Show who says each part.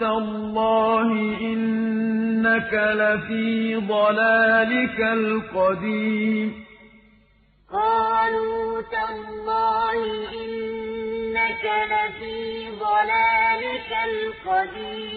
Speaker 1: تَاللَّهِ إِنَّكَ لَفِي ضَلَالِكَ الْقَدِيمِ.
Speaker 2: قَالُوا تَاللَّهِ إِنَّكَ لَفِي ضَلَالِكَ الْقَدِيمِ.